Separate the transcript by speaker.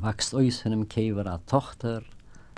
Speaker 1: wächst aus von dem Käfer eine Tochter,